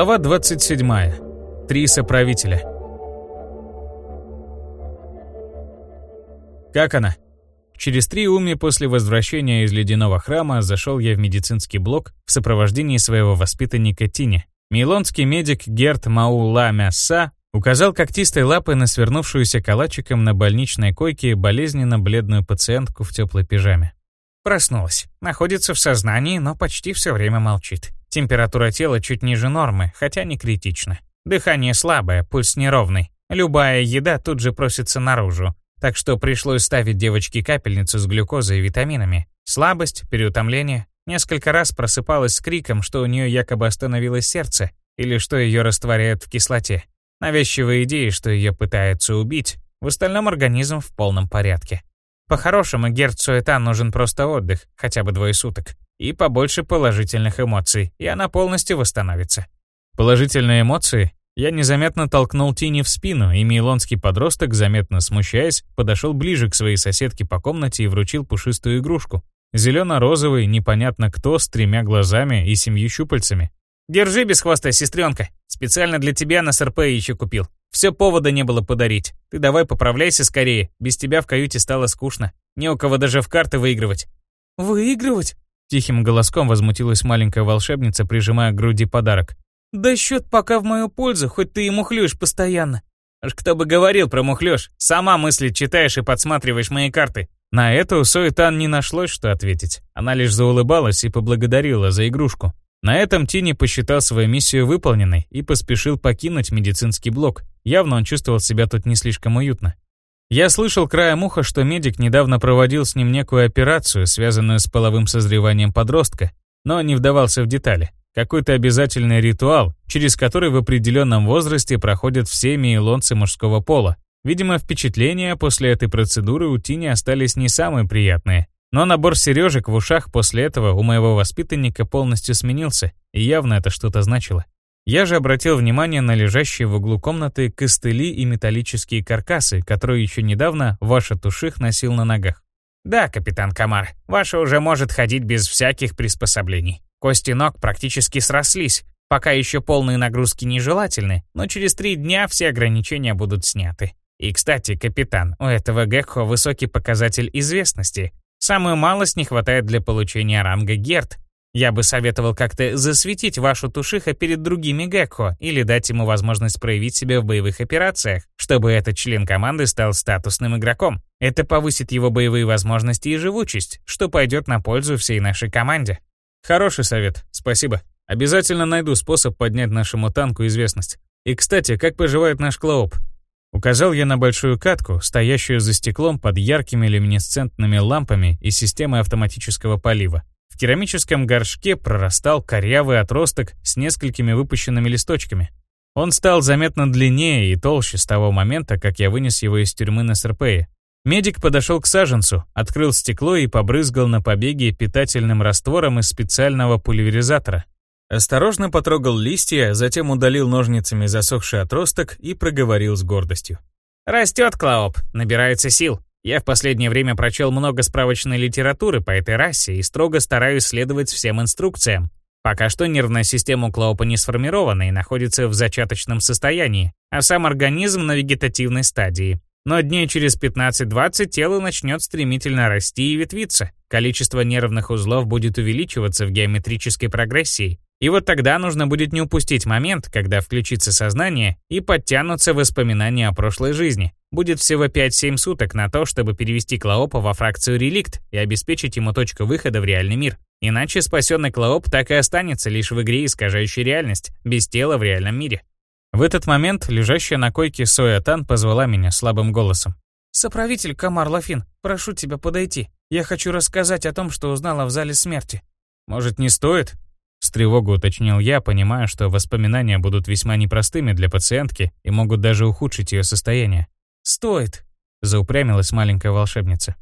Глава 27. Три соправителя. Как она? Через три уми после возвращения из ледяного храма зашел я в медицинский блок в сопровождении своего воспитанника Тини. Милонский медик Герт Маула Мяса указал когтистой лапой на свернувшуюся калачиком на больничной койке болезненно бледную пациентку в теплой пижаме. Проснулась. Находится в сознании, но почти все время молчит. Температура тела чуть ниже нормы, хотя не критично. Дыхание слабое, пульс неровный. Любая еда тут же просится наружу. Так что пришлось ставить девочке капельницу с глюкозой и витаминами. Слабость, переутомление. Несколько раз просыпалась с криком, что у нее якобы остановилось сердце, или что ее растворяют в кислоте. Навязчивая идея, что ее пытаются убить. В остальном организм в полном порядке. По-хорошему, герцу Этан нужен просто отдых, хотя бы двое суток и побольше положительных эмоций, и она полностью восстановится. Положительные эмоции? Я незаметно толкнул Тини в спину, и мейлонский подросток, заметно смущаясь, подошел ближе к своей соседке по комнате и вручил пушистую игрушку. Зелено-розовый, непонятно кто, с тремя глазами и семью щупальцами. «Держи, бесхвостая сестренка. Специально для тебя на СРП еще купил. Все повода не было подарить. Ты давай поправляйся скорее. Без тебя в каюте стало скучно. Не у кого даже в карты выигрывать». «Выигрывать?» Тихим голоском возмутилась маленькая волшебница, прижимая к груди подарок. «Да счет пока в мою пользу, хоть ты и мухлюешь постоянно». Аж кто бы говорил про мухлёж. Сама мысли читаешь и подсматриваешь мои карты. На это у Соэтан не нашлось, что ответить. Она лишь заулыбалась и поблагодарила за игрушку. На этом Тини посчитал свою миссию выполненной и поспешил покинуть медицинский блок. Явно он чувствовал себя тут не слишком уютно. Я слышал краем уха, что медик недавно проводил с ним некую операцию, связанную с половым созреванием подростка, но не вдавался в детали. Какой-то обязательный ритуал, через который в определенном возрасте проходят все мейлонцы мужского пола. Видимо, впечатления после этой процедуры у Тини остались не самые приятные. Но набор сережек в ушах после этого у моего воспитанника полностью сменился, и явно это что-то значило. Я же обратил внимание на лежащие в углу комнаты костыли и металлические каркасы, которые еще недавно Ваша Туших носил на ногах. «Да, капитан Камар, Ваша уже может ходить без всяких приспособлений. Кости ног практически срослись, пока еще полные нагрузки нежелательны, но через три дня все ограничения будут сняты. И, кстати, капитан, у этого Гекхо высокий показатель известности. Самую малость не хватает для получения ранга Герд, я бы советовал как-то засветить вашу Тушиха перед другими Гекко или дать ему возможность проявить себя в боевых операциях, чтобы этот член команды стал статусным игроком. Это повысит его боевые возможности и живучесть, что пойдет на пользу всей нашей команде. Хороший совет, спасибо. Обязательно найду способ поднять нашему танку известность. И, кстати, как поживает наш Клооп? Указал я на большую катку, стоящую за стеклом под яркими люминесцентными лампами и системой автоматического полива керамическом горшке прорастал корявый отросток с несколькими выпущенными листочками. Он стал заметно длиннее и толще с того момента, как я вынес его из тюрьмы на Серпее. Медик подошел к саженцу, открыл стекло и побрызгал на побеги питательным раствором из специального пульверизатора. Осторожно потрогал листья, затем удалил ножницами засохший отросток и проговорил с гордостью. «Растет, Клаоп, набирается сил. Я в последнее время прочел много справочной литературы по этой расе и строго стараюсь следовать всем инструкциям. Пока что нервная система у Клоупа не сформирована и находится в зачаточном состоянии, а сам организм на вегетативной стадии. Но дней через 15-20 тело начнет стремительно расти и ветвиться. Количество нервных узлов будет увеличиваться в геометрической прогрессии. И вот тогда нужно будет не упустить момент, когда включится сознание и подтянутся воспоминания о прошлой жизни. Будет всего 5-7 суток на то, чтобы перевести Клоопа во фракцию реликт и обеспечить ему точку выхода в реальный мир. Иначе спасенный Клооп так и останется лишь в игре, искажающей реальность, без тела в реальном мире. В этот момент лежащая на койке Соя Тан позвала меня слабым голосом. «Соправитель Камар Лафин, прошу тебя подойти. Я хочу рассказать о том, что узнала в зале смерти». «Может, не стоит?» С тревогой уточнил я, понимая, что воспоминания будут весьма непростыми для пациентки и могут даже ухудшить ее состояние. «Стоит», — заупрямилась маленькая волшебница.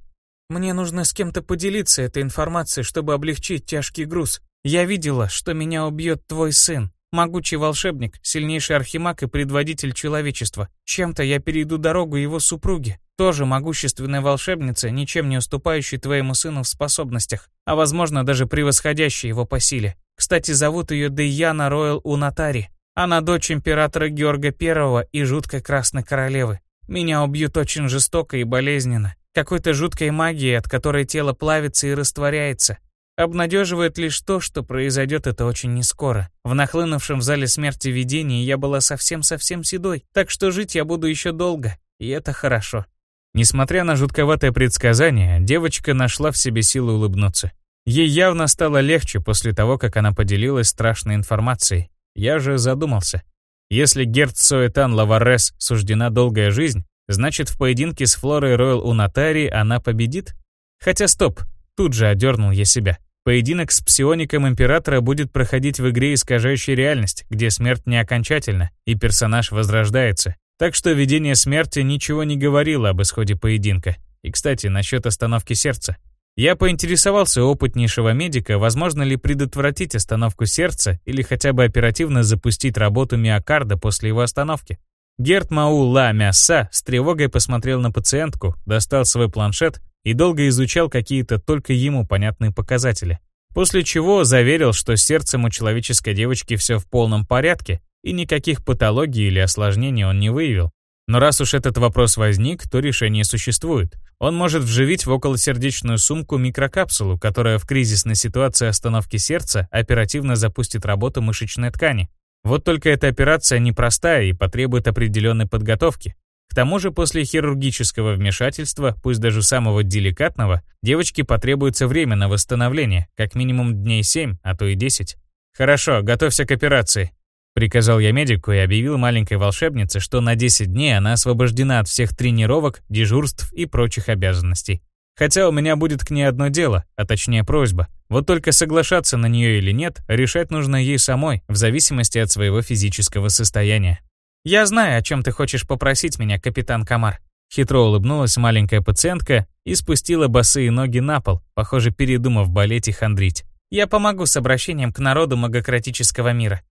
«Мне нужно с кем-то поделиться этой информацией, чтобы облегчить тяжкий груз. Я видела, что меня убьет твой сын. Могучий волшебник, сильнейший архимаг и предводитель человечества. Чем-то я перейду дорогу его супруге. Тоже могущественная волшебница, ничем не уступающей твоему сыну в способностях, а возможно даже превосходящей его по силе. Кстати, зовут ее Дейяна Ройл Унатари. Она дочь императора Георга I и жуткой Красной Королевы. Меня убьют очень жестоко и болезненно. Какой-то жуткой магией, от которой тело плавится и растворяется. Обнадеживает лишь то, что произойдет это очень нескоро. В нахлынувшем в зале смерти видении я была совсем-совсем седой, так что жить я буду еще долго, и это хорошо. Несмотря на жутковатое предсказание, девочка нашла в себе силы улыбнуться. Ей явно стало легче после того, как она поделилась страшной информацией. Я же задумался. Если герцоэтан Лаварес суждена долгая жизнь, значит в поединке с Флорой Ройл у Натари она победит? Хотя стоп, тут же одернул я себя. Поединок с псиоником Императора будет проходить в игре «Искажающая реальность», где смерть не окончательна, и персонаж возрождается. Так что видение смерти ничего не говорило об исходе поединка. И, кстати, насчет остановки сердца. Я поинтересовался опытнейшего медика, возможно ли предотвратить остановку сердца или хотя бы оперативно запустить работу миокарда после его остановки. Герт Мау Ла Мяса с тревогой посмотрел на пациентку, достал свой планшет и долго изучал какие-то только ему понятные показатели. После чего заверил, что с сердцем у человеческой девочки все в полном порядке, и никаких патологий или осложнений он не выявил. Но раз уж этот вопрос возник, то решение существует. Он может вживить в околосердечную сумку микрокапсулу, которая в кризисной ситуации остановки сердца оперативно запустит работу мышечной ткани. Вот только эта операция непростая и потребует определенной подготовки. К тому же после хирургического вмешательства, пусть даже самого деликатного, девочке потребуется время на восстановление, как минимум дней 7, а то и 10. «Хорошо, готовься к операции», — приказал я медику и объявил маленькой волшебнице, что на 10 дней она освобождена от всех тренировок, дежурств и прочих обязанностей. Хотя у меня будет к ней одно дело, а точнее просьба. Вот только соглашаться на нее или нет, решать нужно ей самой, в зависимости от своего физического состояния. «Я знаю, о чем ты хочешь попросить меня, капитан Камар». Хитро улыбнулась маленькая пациентка и спустила босые ноги на пол, похоже, передумав болеть и хандрить. «Я помогу с обращением к народу магократического мира».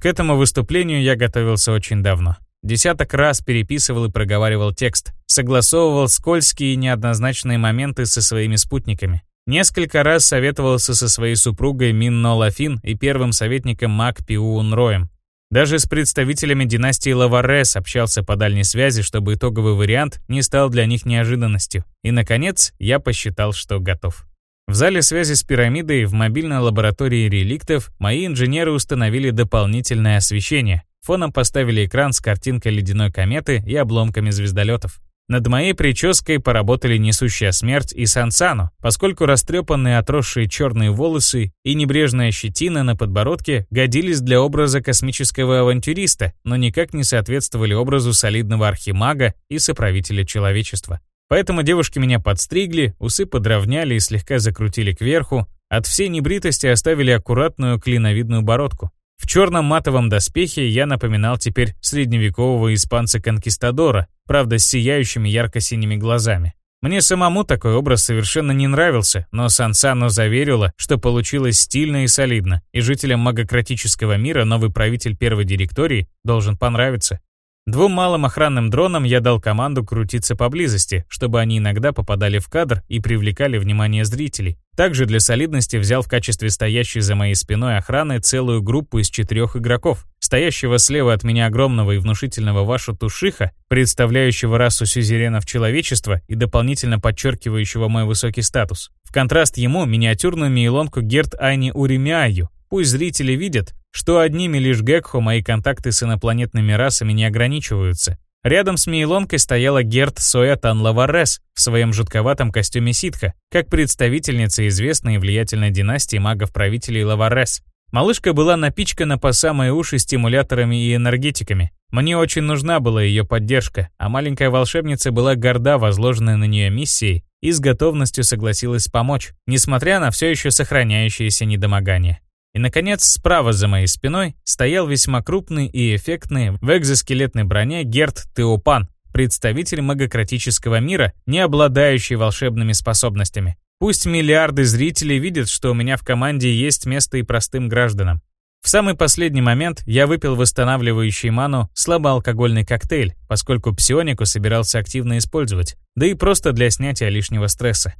К этому выступлению я готовился очень давно. Десяток раз переписывал и проговаривал текст, согласовывал скользкие и неоднозначные моменты со своими спутниками. Несколько раз советовался со своей супругой Мин Нолафин и первым советником Мак Пиуун Роем. Даже с представителями династии Лаварес общался по дальней связи, чтобы итоговый вариант не стал для них неожиданностью. И, наконец, я посчитал, что готов. В зале связи с пирамидой в мобильной лаборатории реликтов мои инженеры установили дополнительное освещение. Фоном поставили экран с картинкой ледяной кометы и обломками звездолетов. Над моей прической поработали несущая смерть и Сансану, поскольку растрепанные отросшие черные волосы и небрежная щетина на подбородке годились для образа космического авантюриста, но никак не соответствовали образу солидного архимага и соправителя человечества. Поэтому девушки меня подстригли, усы подровняли и слегка закрутили кверху, от всей небритости оставили аккуратную клиновидную бородку. В черном матовом доспехе я напоминал теперь средневекового испанца-конкистадора, правда с сияющими ярко-синими глазами. Мне самому такой образ совершенно не нравился, но Сансано заверила, что получилось стильно и солидно, и жителям магократического мира новый правитель первой директории должен понравиться. Двум малым охранным дронам я дал команду крутиться поблизости, чтобы они иногда попадали в кадр и привлекали внимание зрителей. Также для солидности взял в качестве стоящей за моей спиной охраны целую группу из четырех игроков. Стоящего слева от меня огромного и внушительного Вашу Тушиха, представляющего расу сюзеренов человечества и дополнительно подчеркивающего мой высокий статус. В контраст ему миниатюрную мейлонку Герт Айни Уремяю, Пусть зрители видят, что одними лишь Гекхо мои контакты с инопланетными расами не ограничиваются. Рядом с Мейлонкой стояла Герт Соя Танлаварес в своем жутковатом костюме ситха, как представительница известной и влиятельной династии магов-правителей Лаварес. Малышка была напичкана по самые уши стимуляторами и энергетиками. Мне очень нужна была ее поддержка, а маленькая волшебница была горда возложенной на нее миссией и с готовностью согласилась помочь, несмотря на все еще сохраняющееся недомогание. И, наконец, справа за моей спиной стоял весьма крупный и эффектный в экзоскелетной броне Герт Теопан, представитель магократического мира, не обладающий волшебными способностями. Пусть миллиарды зрителей видят, что у меня в команде есть место и простым гражданам. В самый последний момент я выпил восстанавливающий ману слабоалкогольный коктейль, поскольку псионику собирался активно использовать, да и просто для снятия лишнего стресса.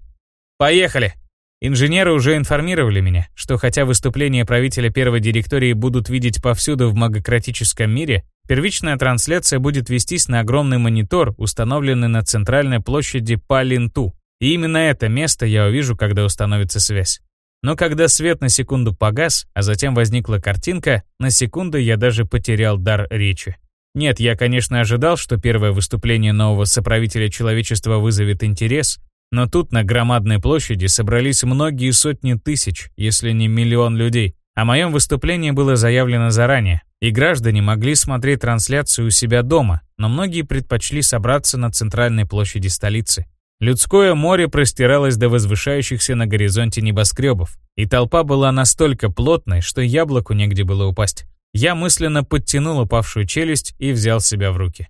«Поехали!» Инженеры уже информировали меня, что хотя выступления правителя первой директории будут видеть повсюду в магократическом мире, первичная трансляция будет вестись на огромный монитор, установленный на центральной площади Палинту. И именно это место я увижу, когда установится связь. Но когда свет на секунду погас, а затем возникла картинка, на секунду я даже потерял дар речи. Нет, я, конечно, ожидал, что первое выступление нового соправителя человечества вызовет интерес, но тут на громадной площади собрались многие сотни тысяч, если не миллион людей. О моем выступлении было заявлено заранее, и граждане могли смотреть трансляцию у себя дома, но многие предпочли собраться на центральной площади столицы. Людское море простиралось до возвышающихся на горизонте небоскребов, и толпа была настолько плотной, что яблоку негде было упасть. Я мысленно подтянул упавшую челюсть и взял себя в руки.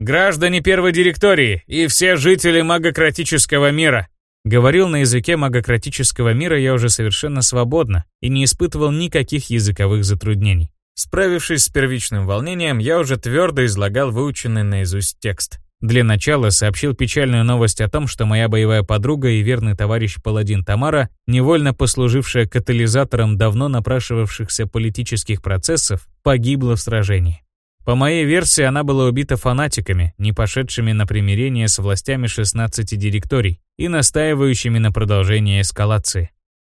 «Граждане первой директории и все жители магократического мира!» Говорил на языке магократического мира я уже совершенно свободно и не испытывал никаких языковых затруднений. Справившись с первичным волнением, я уже твердо излагал выученный наизусть текст. Для начала сообщил печальную новость о том, что моя боевая подруга и верный товарищ Паладин Тамара, невольно послужившая катализатором давно напрашивавшихся политических процессов, погибла в сражении. По моей версии, она была убита фанатиками, не пошедшими на примирение с властями 16 директорий и настаивающими на продолжении эскалации.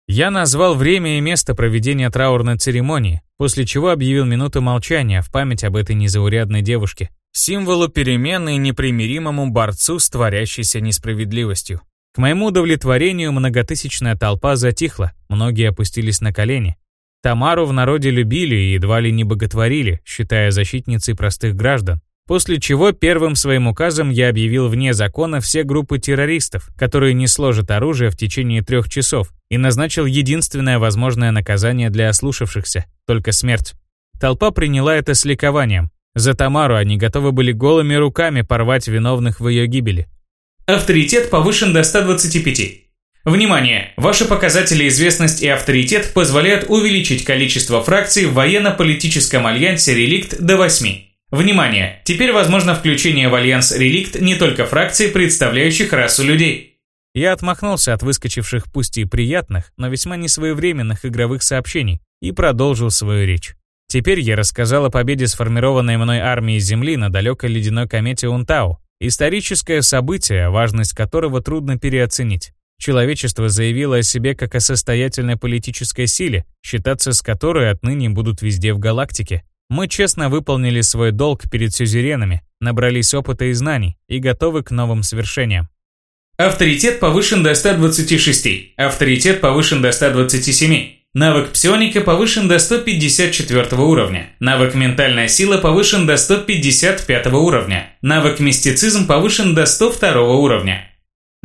Я назвал время и место проведения траурной церемонии, после чего объявил минуту молчания в память об этой незаурядной девушке, символу перемены и непримиримому борцу с творящейся несправедливостью. К моему удовлетворению многотысячная толпа затихла, многие опустились на колени, Тамару в народе любили и едва ли не боготворили, считая защитницей простых граждан. После чего первым своим указом я объявил вне закона все группы террористов, которые не сложат оружие в течение трех часов, и назначил единственное возможное наказание для ослушавшихся – только смерть. Толпа приняла это с ликованием. За Тамару они готовы были голыми руками порвать виновных в ее гибели. Авторитет повышен до 125. Внимание! Ваши показатели известность и авторитет позволяют увеличить количество фракций в военно-политическом альянсе «Реликт» до 8. Внимание! Теперь возможно включение в альянс «Реликт» не только фракций, представляющих расу людей. Я отмахнулся от выскочивших пусть и приятных, но весьма несвоевременных игровых сообщений и продолжил свою речь. Теперь я рассказал о победе сформированной мной армии Земли на далекой ледяной комете Унтау, историческое событие, важность которого трудно переоценить. Человечество заявило о себе как о состоятельной политической силе, считаться с которой отныне будут везде в галактике. Мы честно выполнили свой долг перед сюзеренами, набрались опыта и знаний и готовы к новым свершениям. Авторитет повышен до 126. Авторитет повышен до 127. Навык псионика повышен до 154 уровня. Навык ментальная сила повышен до 155 уровня. Навык мистицизм повышен до 102 уровня.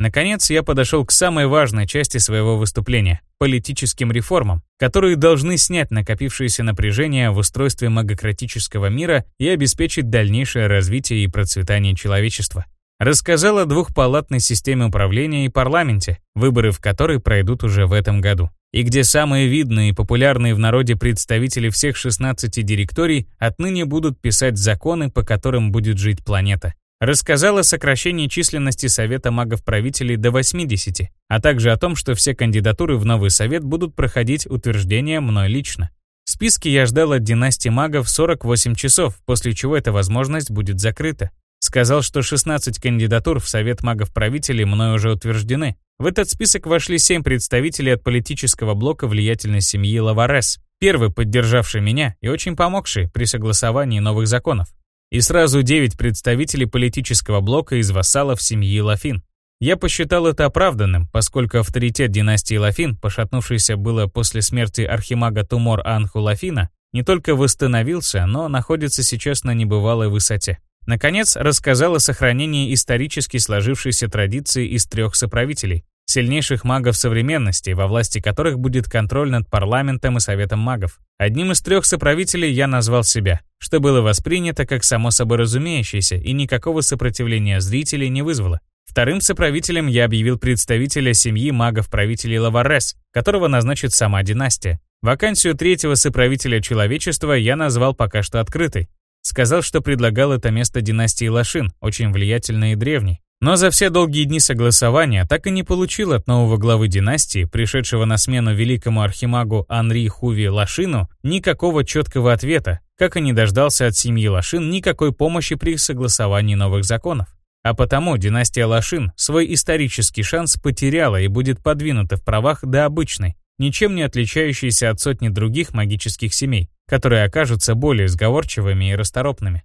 Наконец, я подошел к самой важной части своего выступления – политическим реформам, которые должны снять накопившееся напряжение в устройстве магократического мира и обеспечить дальнейшее развитие и процветание человечества. Рассказал о двухпалатной системе управления и парламенте, выборы в которой пройдут уже в этом году, и где самые видные и популярные в народе представители всех 16 директорий отныне будут писать законы, по которым будет жить планета. Рассказал о сокращении численности Совета магов-правителей до 80, а также о том, что все кандидатуры в новый совет будут проходить утверждение мной лично. Списки я ждал от династии магов 48 часов, после чего эта возможность будет закрыта. Сказал, что 16 кандидатур в Совет магов-правителей мной уже утверждены. В этот список вошли 7 представителей от политического блока влиятельной семьи Лаварес, первый поддержавший меня и очень помогший при согласовании новых законов и сразу девять представителей политического блока из вассалов семьи Лафин. Я посчитал это оправданным, поскольку авторитет династии Лафин, пошатнувшийся было после смерти архимага Тумор Анху Лафина, не только восстановился, но находится сейчас на небывалой высоте. Наконец, рассказал о сохранении исторически сложившейся традиции из трех соправителей, сильнейших магов современности, во власти которых будет контроль над парламентом и советом магов. Одним из трех соправителей я назвал себя, что было воспринято как само собой разумеющееся и никакого сопротивления зрителей не вызвало. Вторым соправителем я объявил представителя семьи магов-правителей Лаварес, которого назначит сама династия. Вакансию третьего соправителя человечества я назвал пока что открытой. Сказал, что предлагал это место династии Лашин, очень влиятельной и древней, Но за все долгие дни согласования так и не получил от нового главы династии, пришедшего на смену великому архимагу Анри Хуви Лашину, никакого четкого ответа, как и не дождался от семьи Лашин никакой помощи при согласовании новых законов. А потому династия Лашин свой исторический шанс потеряла и будет подвинута в правах до обычной, ничем не отличающейся от сотни других магических семей, которые окажутся более сговорчивыми и расторопными.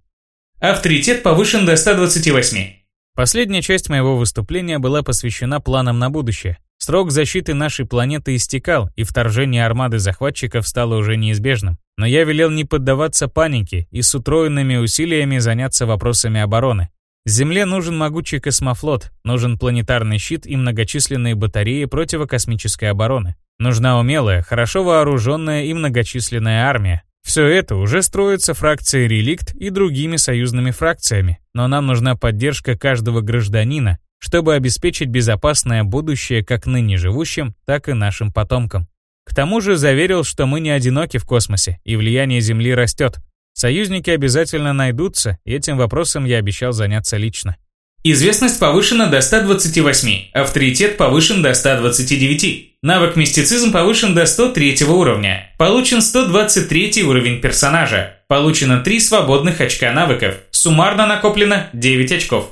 Авторитет повышен до 128. Последняя часть моего выступления была посвящена планам на будущее. Срок защиты нашей планеты истекал, и вторжение армады захватчиков стало уже неизбежным. Но я велел не поддаваться панике и с утроенными усилиями заняться вопросами обороны. Земле нужен могучий космофлот, нужен планетарный щит и многочисленные батареи противокосмической обороны. Нужна умелая, хорошо вооруженная и многочисленная армия. Все это уже строится фракцией «Реликт» и другими союзными фракциями, но нам нужна поддержка каждого гражданина, чтобы обеспечить безопасное будущее как ныне живущим, так и нашим потомкам. К тому же заверил, что мы не одиноки в космосе, и влияние Земли растет, Союзники обязательно найдутся, и этим вопросом я обещал заняться лично. Известность повышена до 128, авторитет повышен до 129, навык мистицизм повышен до 103 уровня, получен 123 уровень персонажа, получено 3 свободных очка навыков, суммарно накоплено 9 очков.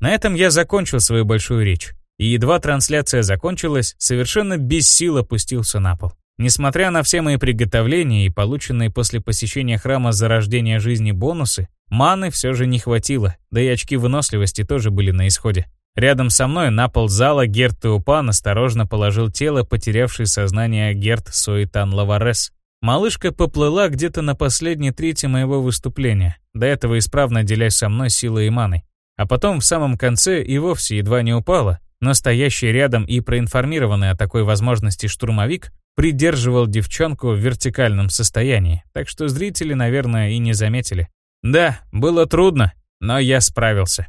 На этом я закончил свою большую речь. И едва трансляция закончилась, совершенно без сил опустился на пол. Несмотря на все мои приготовления и полученные после посещения храма зарождения жизни бонусы, маны все же не хватило, да и очки выносливости тоже были на исходе. Рядом со мной на пол зала Герт Теупан осторожно положил тело, потерявшей сознание Герт Суэтан Лаварес. Малышка поплыла где-то на последней трети моего выступления, до этого исправно делясь со мной силой и маной. А потом в самом конце и вовсе едва не упала, но стоящий рядом и проинформированный о такой возможности штурмовик придерживал девчонку в вертикальном состоянии, так что зрители, наверное, и не заметили. Да, было трудно, но я справился.